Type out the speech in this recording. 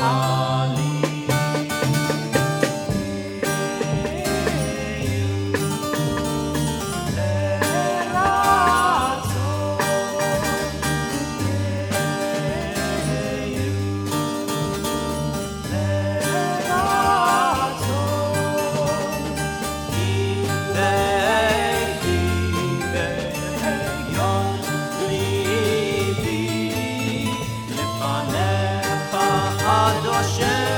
好 Adoshem